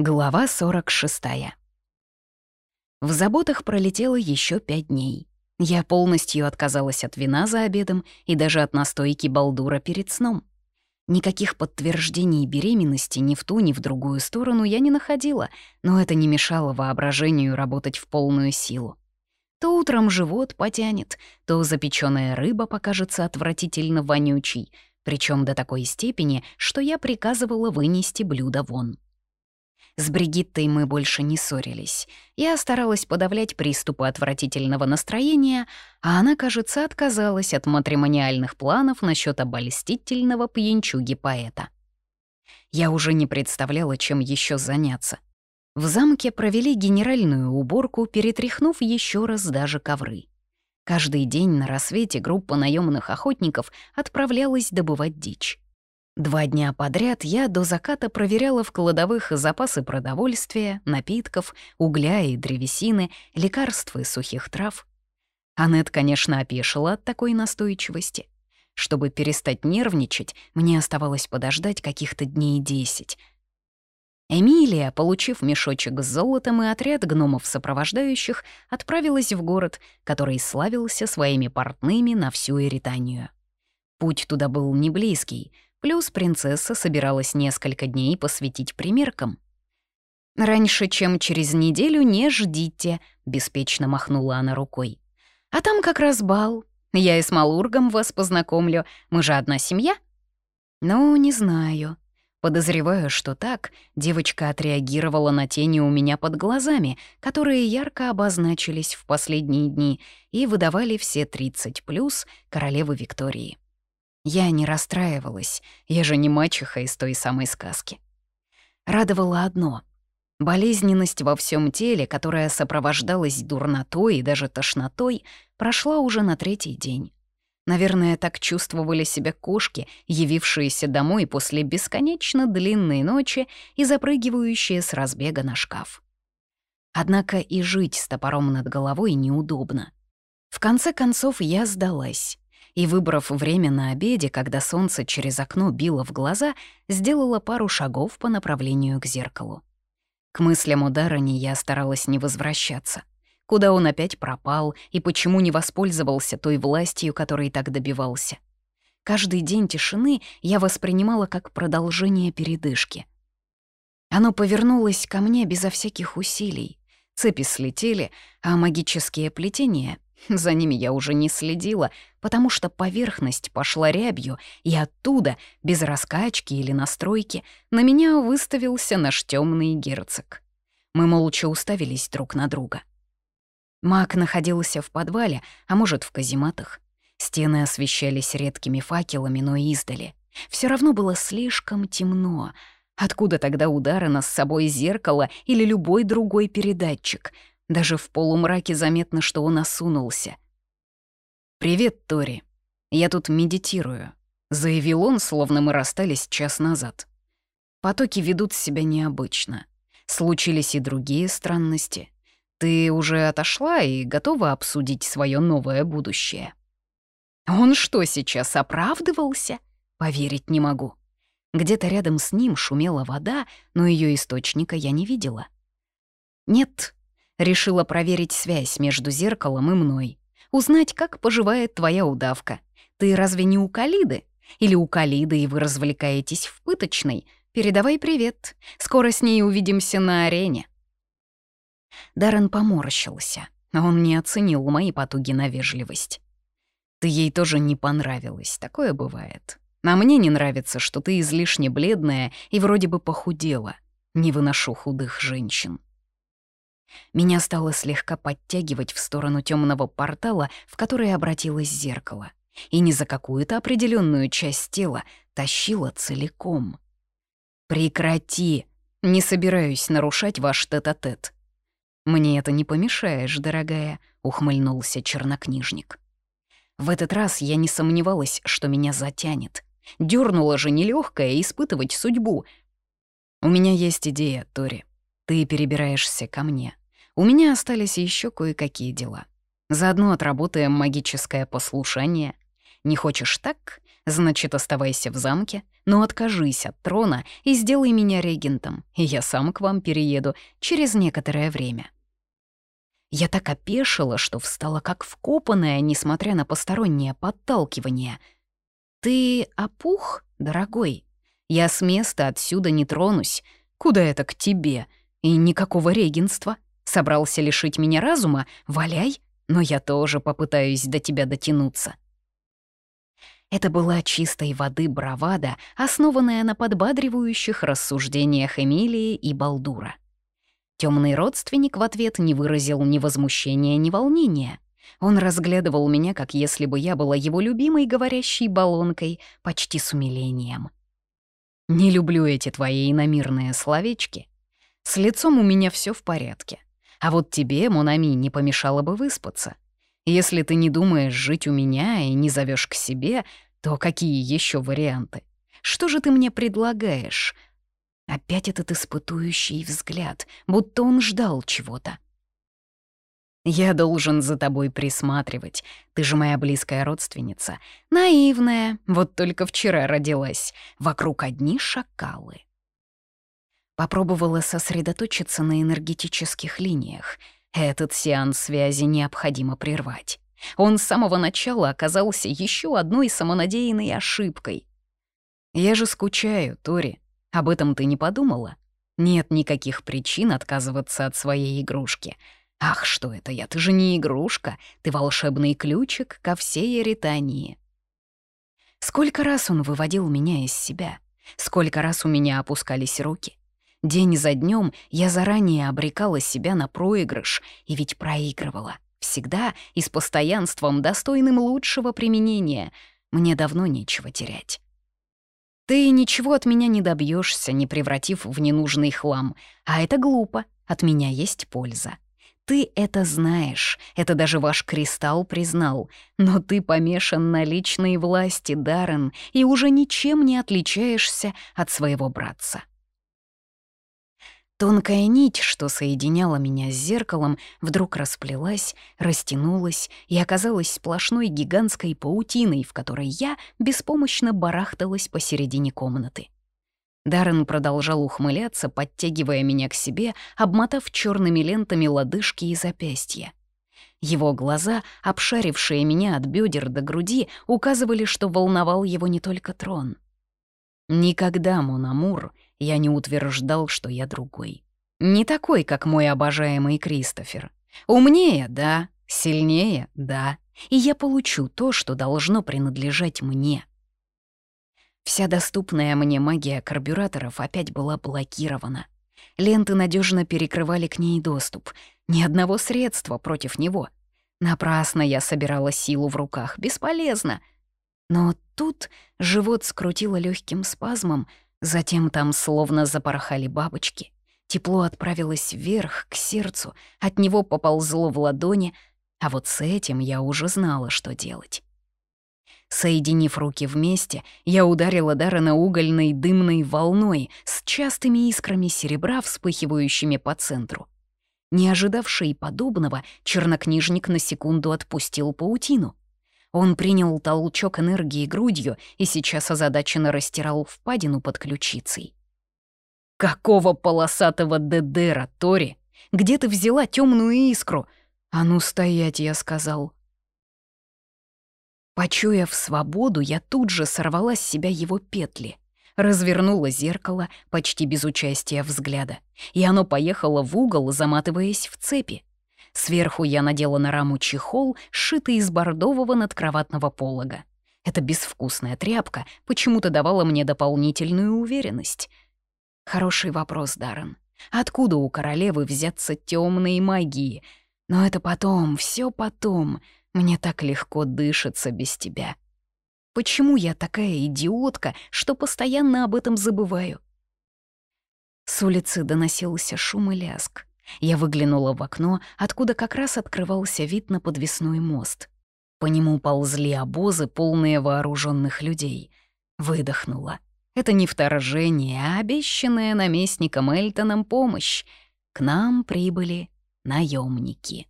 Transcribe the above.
Глава 46. В заботах пролетело еще пять дней. Я полностью отказалась от вина за обедом и даже от настойки балдура перед сном. Никаких подтверждений беременности ни в ту, ни в другую сторону я не находила, но это не мешало воображению работать в полную силу. То утром живот потянет, то запеченная рыба покажется отвратительно вонючей, причем до такой степени, что я приказывала вынести блюдо вон. С Бригиттой мы больше не ссорились. Я старалась подавлять приступы отвратительного настроения, а она, кажется, отказалась от матримониальных планов насчет обольстительного пьянчуги-поэта. Я уже не представляла, чем еще заняться. В замке провели генеральную уборку, перетряхнув еще раз даже ковры. Каждый день на рассвете группа наемных охотников отправлялась добывать дичь. Два дня подряд я до заката проверяла в кладовых запасы продовольствия, напитков, угля и древесины, лекарств и сухих трав. Аннет, конечно, опешила от такой настойчивости. Чтобы перестать нервничать, мне оставалось подождать каких-то дней десять. Эмилия, получив мешочек с золотом и отряд гномов-сопровождающих, отправилась в город, который славился своими портными на всю Эританию. Путь туда был не близкий — Плюс принцесса собиралась несколько дней посвятить примеркам. «Раньше, чем через неделю, не ждите», — беспечно махнула она рукой. «А там как раз бал. Я и с Малургом вас познакомлю. Мы же одна семья?» «Ну, не знаю». Подозреваю, что так девочка отреагировала на тени у меня под глазами, которые ярко обозначились в последние дни и выдавали все 30 плюс королевы Виктории. Я не расстраивалась, я же не мачеха из той самой сказки. Радовало одно — болезненность во всем теле, которая сопровождалась дурнотой и даже тошнотой, прошла уже на третий день. Наверное, так чувствовали себя кошки, явившиеся домой после бесконечно длинной ночи и запрыгивающие с разбега на шкаф. Однако и жить с топором над головой неудобно. В конце концов я сдалась и, выбрав время на обеде, когда солнце через окно било в глаза, сделала пару шагов по направлению к зеркалу. К мыслям о Даране я старалась не возвращаться. Куда он опять пропал и почему не воспользовался той властью, которой так добивался. Каждый день тишины я воспринимала как продолжение передышки. Оно повернулось ко мне безо всяких усилий. Цепи слетели, а магические плетения за ними я уже не следила, потому что поверхность пошла рябью, и оттуда, без раскачки или настройки, на меня выставился наш темный герцог. Мы молча уставились друг на друга. Маг находился в подвале, а может, в казематах. Стены освещались редкими факелами, но издали. Все равно было слишком темно. Откуда тогда удары нас с собой зеркало или любой другой передатчик — даже в полумраке заметно, что он осунулся. «Привет, Тори. Я тут медитирую», — заявил он, словно мы расстались час назад. Потоки ведут себя необычно. Случились и другие странности. Ты уже отошла и готова обсудить свое новое будущее? Он что, сейчас оправдывался? Поверить не могу. Где-то рядом с ним шумела вода, но ее источника я не видела. Нет, Решила проверить связь между зеркалом и мной. Узнать, как поживает твоя удавка. Ты разве не у Калиды? Или у Калиды, и вы развлекаетесь в пыточной? Передавай привет. Скоро с ней увидимся на арене. Даррен поморщился. Он не оценил мои потуги на вежливость. Ты ей тоже не понравилась, такое бывает. А мне не нравится, что ты излишне бледная и вроде бы похудела. Не выношу худых женщин. Меня стало слегка подтягивать в сторону темного портала, в который обратилось зеркало, и не за какую-то определенную часть тела тащило целиком. «Прекрати! Не собираюсь нарушать ваш тет-а-тет». «Мне это не помешаешь, дорогая», — ухмыльнулся чернокнижник. В этот раз я не сомневалась, что меня затянет. Дёрнула же нелегкая испытывать судьбу. «У меня есть идея, Тори. Ты перебираешься ко мне. У меня остались еще кое-какие дела. Заодно отработаем магическое послушание. Не хочешь так? Значит, оставайся в замке, но откажись от трона и сделай меня регентом, и я сам к вам перееду через некоторое время». Я так опешила, что встала как вкопанная, несмотря на постороннее подталкивание. «Ты опух, дорогой? Я с места отсюда не тронусь. Куда это к тебе? И никакого регенства. Собрался лишить меня разума? Валяй, но я тоже попытаюсь до тебя дотянуться». Это была чистой воды бравада, основанная на подбадривающих рассуждениях Эмилии и Балдура. Темный родственник в ответ не выразил ни возмущения, ни волнения. Он разглядывал меня, как если бы я была его любимой говорящей баллонкой, почти с умилением. «Не люблю эти твои иномирные словечки. С лицом у меня все в порядке. А вот тебе, Монами, не помешало бы выспаться. Если ты не думаешь жить у меня и не зовешь к себе, то какие еще варианты? Что же ты мне предлагаешь?» Опять этот испытующий взгляд, будто он ждал чего-то. «Я должен за тобой присматривать. Ты же моя близкая родственница. Наивная, вот только вчера родилась. Вокруг одни шакалы». Попробовала сосредоточиться на энергетических линиях. Этот сеанс связи необходимо прервать. Он с самого начала оказался еще одной самонадеянной ошибкой. «Я же скучаю, Тори», об этом ты не подумала? Нет никаких причин отказываться от своей игрушки. Ах, что это я, ты же не игрушка, ты волшебный ключик ко всей Эритании. Сколько раз он выводил меня из себя, сколько раз у меня опускались руки. День за днем я заранее обрекала себя на проигрыш, и ведь проигрывала. Всегда и с постоянством, достойным лучшего применения. Мне давно нечего терять. Ты ничего от меня не добьешься, не превратив в ненужный хлам. А это глупо, от меня есть польза. Ты это знаешь, это даже ваш кристалл признал, но ты помешан на личной власти, Даррен, и уже ничем не отличаешься от своего братца. Тонкая нить, что соединяла меня с зеркалом, вдруг расплелась, растянулась и оказалась сплошной гигантской паутиной, в которой я беспомощно барахталась посередине комнаты. Даррен продолжал ухмыляться, подтягивая меня к себе, обмотав черными лентами лодыжки и запястья. Его глаза, обшарившие меня от бедер до груди, указывали, что волновал его не только трон. Никогда, Монамур, я не утверждал, что я другой. Не такой, как мой обожаемый Кристофер. Умнее, да, сильнее, да, и я получу то, что должно принадлежать мне. Вся доступная мне магия карбюраторов опять была блокирована. Ленты надежно перекрывали к ней доступ. Ни одного средства против него. Напрасно я собирала силу в руках, бесполезно. Но тут живот скрутило легким спазмом, Затем там словно запорхали бабочки. Тепло отправилось вверх, к сердцу, от него поползло в ладони, а вот с этим я уже знала, что делать. Соединив руки вместе, я ударила Даррена угольной дымной волной с частыми искрами серебра, вспыхивающими по центру. Не ожидавший подобного, чернокнижник на секунду отпустил паутину. Он принял толчок энергии грудью и сейчас озадаченно растирал впадину под ключицей. «Какого полосатого Дедера, Тори? Где ты взяла темную искру? А ну стоять, я сказал». Почуяв свободу, я тут же сорвала с себя его петли, развернула зеркало почти без участия взгляда, и оно поехало в угол, заматываясь в цепи. Сверху я надела на раму чехол, сшитый из бордового надкроватного полога. Эта безвкусная тряпка почему-то давала мне дополнительную уверенность. Хороший вопрос, Даррен. Откуда у королевы взяться темные магии? Но это потом, все потом. Мне так легко дышится без тебя. Почему я такая идиотка, что постоянно об этом забываю? С улицы доносился шум и ляск. Я выглянула в окно, откуда как раз открывался вид на подвесной мост. По нему ползли обозы, полные вооруженных людей. Выдохнула. Это не вторжение, а обещанная наместником Эльтоном помощь. К нам прибыли наемники.